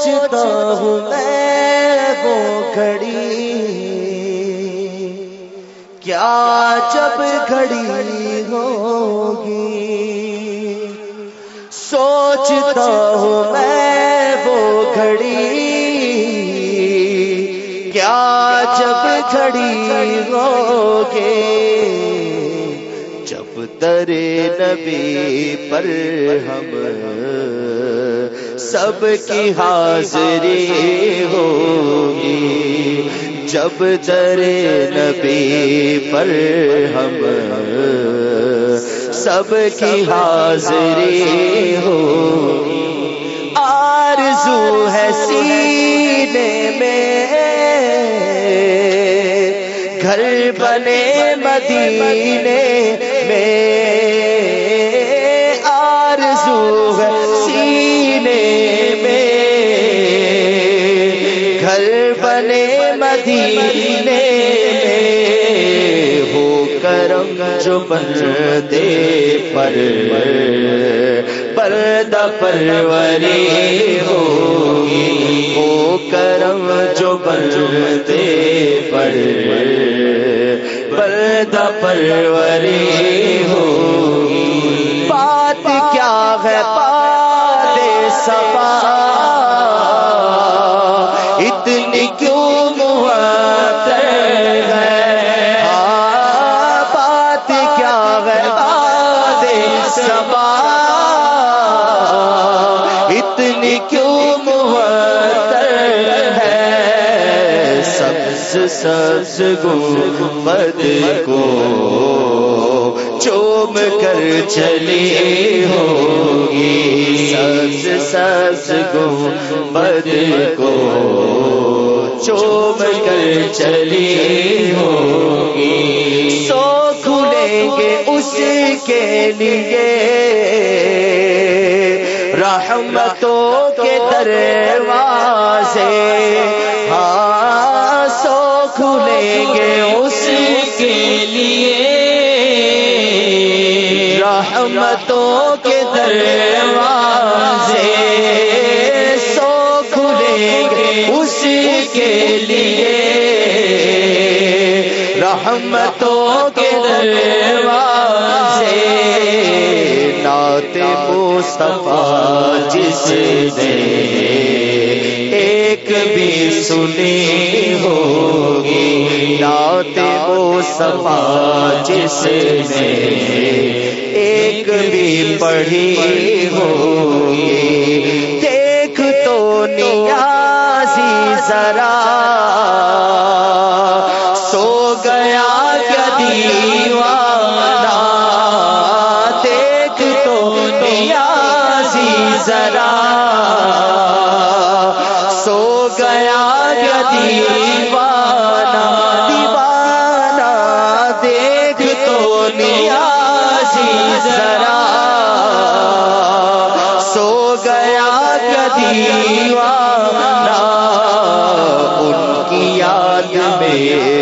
سوچتا ہوں میں وہ گھڑی۔ کیا جب گھڑی ہوگی؟ سوچتا ہوں میں وہ گھڑی۔ کیا جب گھڑی ہوگی؟ جب درے نبی پر ہم سب کی حاضری ہوگی۔ جب در نبی پر ہم سب کی حاضری ہوگی۔ آرزو ہے سینے میں۔ گھر بنے مدینے میں۔ جو پردے پر پردہ پروری ہوگی وہ کرم جو پردے پر پردہ پروری ہوگی۔ سبز گنبد کو چوم کر چلی ہوگی۔ سبز سبز گنبد کو چوم کر چلی ہوگی۔ سو کھلیں گے اس کے لیے۔ رحمتوں کے دروازے لیے رحمتوں کے دروازے، نعت مصطفیٰ جس نے ایک بھی سنی ہوگی، نعت وہ سفا جس نے ایک بھی پڑھی ہوگی۔ دیکھ تو نیازی ذرا سو گیا کیا دیوانا دیکھ تو نیازی ذرا دیوانہ دیوانہ؟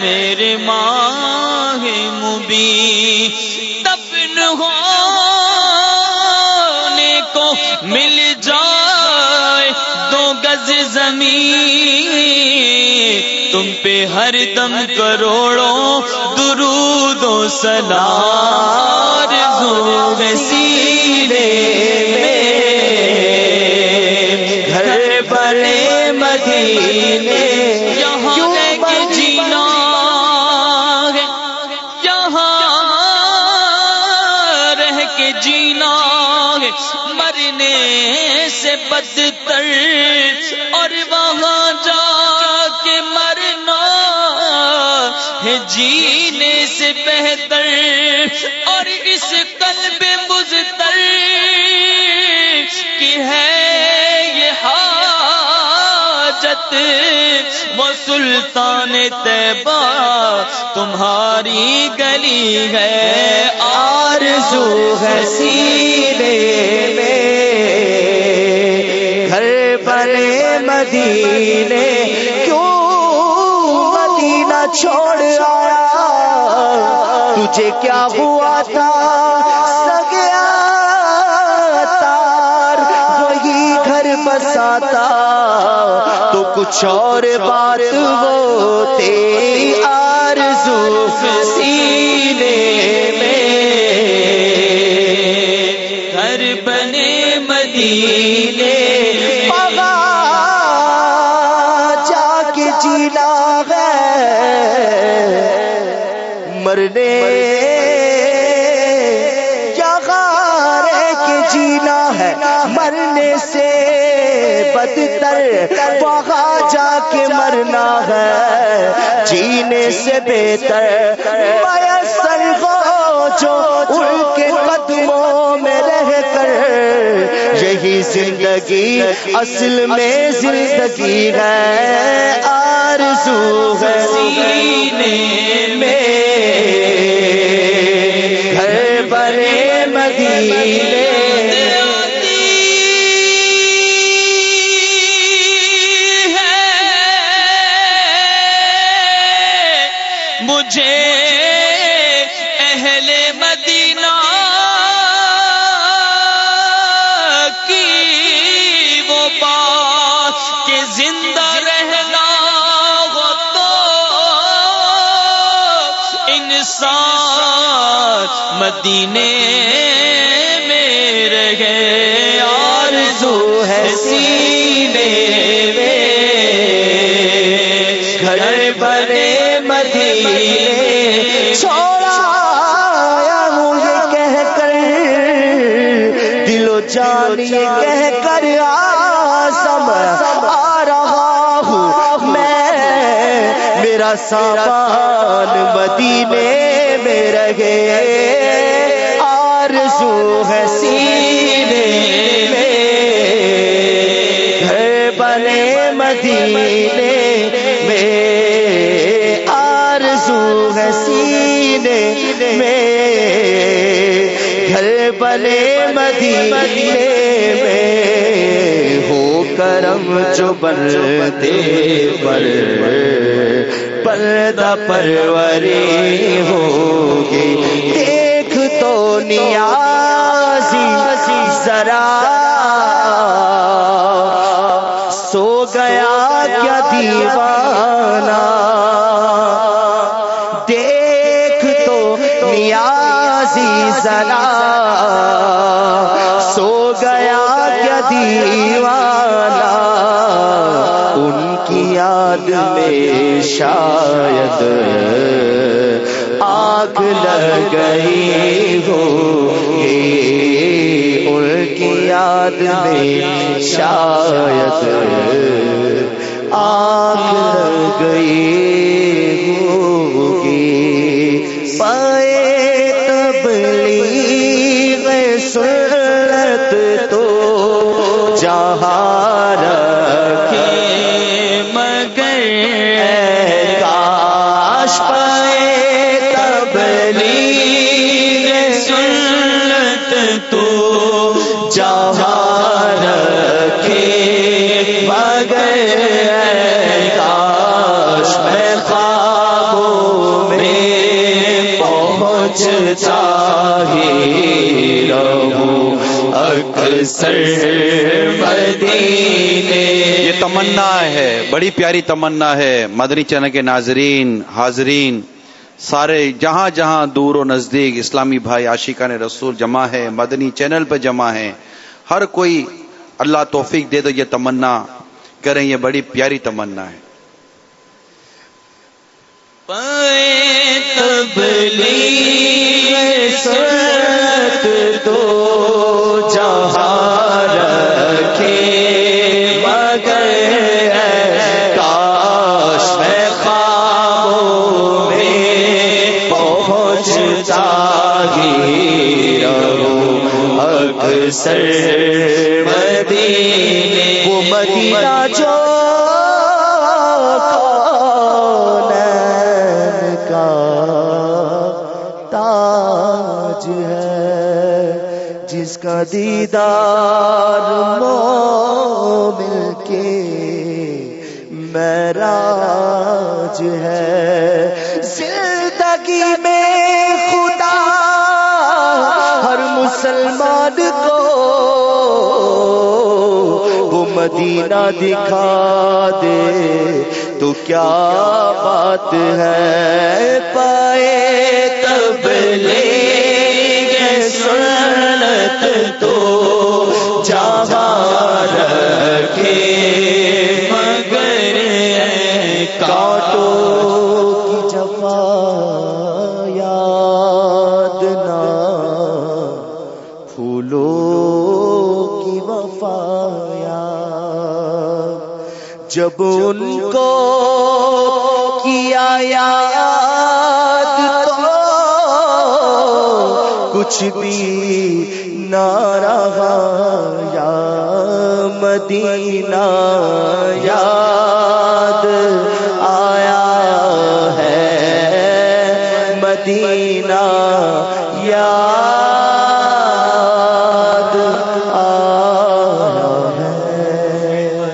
میرے ماہ مبی دفن ہونے کو مل جائے دو گز زمین۔ تم پہ ہر دم کروڑوں درود و سلار زو سیرے۔ جینا یہاں رہ کے جینا مرنے سے بدتر اور وہاں جا کے مرنا ہے۔ جینے سے سے بہتر اور اس قلب مزتر حاجت وہ سلطان طیبہ تمہاری گلی ہے۔ آرزو ہے سینے میں۔ گھر بنے مدینے کیوں مدینہ چھوڑ آیا؟ تجھے کیا ہوا تھا؟ سگیا تار، وہی گھر بساتا۔ کچھ اور بات ہوتے آرزو سینے میں۔ گھر بنے مدینے جا کے جینا ہے۔ مرنے بدتر وہاں جا کے مرنا ہے، جینے سے بہتر میسر ہو جو ان کے قدموں میں رہ کر۔ یہی زندگی اصل میں زندگی ہے، آرزو ہے۔ سینے میں گھر بنے مدینے۔ انسان مدینے میں رہے۔ آرزو ہے سینے میں۔ گھر بنے مدینے۔ چھوڑا آیا ہوں یہ کہہ کر۔ دل و جان سامان مدینے میں رہے۔ آرزو ہے سینے میں۔ گھر بنے مدینے میں۔ آرزو ہے سینے میں۔ گھر بنے مدینے میں۔ ہو کرم جو بنتے پر۔ پردہ پروری ہوگی۔ دیکھ تو نیازی ذرا۔ سو گیا کیا دیوانہ۔ دیکھ تو نیازی ذرا۔ سو گیا کیا دیوانہ۔ ان کی یاد میں شاید آگ لگ گئی ہو ان کی یاد میں شاید آگ لگ گئی ہو۔ مدینے یہ تمنا ہے بڑی پیاری تمنا ہے مدنی چینل کے ناظرین حاضرین سارے جہاں جہاں دور و نزدیک اسلامی بھائی عاشقان رسول جمع ہے مدنی چینل پہ جمع ہے ہر کوئی اللہ توفیق دے تو یہ تمنا کریں یہ بڑی پیاری تمنا ہے۔ تبلیغ سنت تو اکثر مدینے، وہ مدینہ جو کونین کا تاج ہے، جس کا دیدار مومن کے معراج ہے۔ زندگی میں خدا ہر مسلمان کو مدینہ دکھا دے۔ تو کیا بات ہے؟ پائے تب لے گے سنت تو۔ جہاں رکھے جب ان کو کیا یاد تو کچھ بھی نہ رہا یا مدینہ یا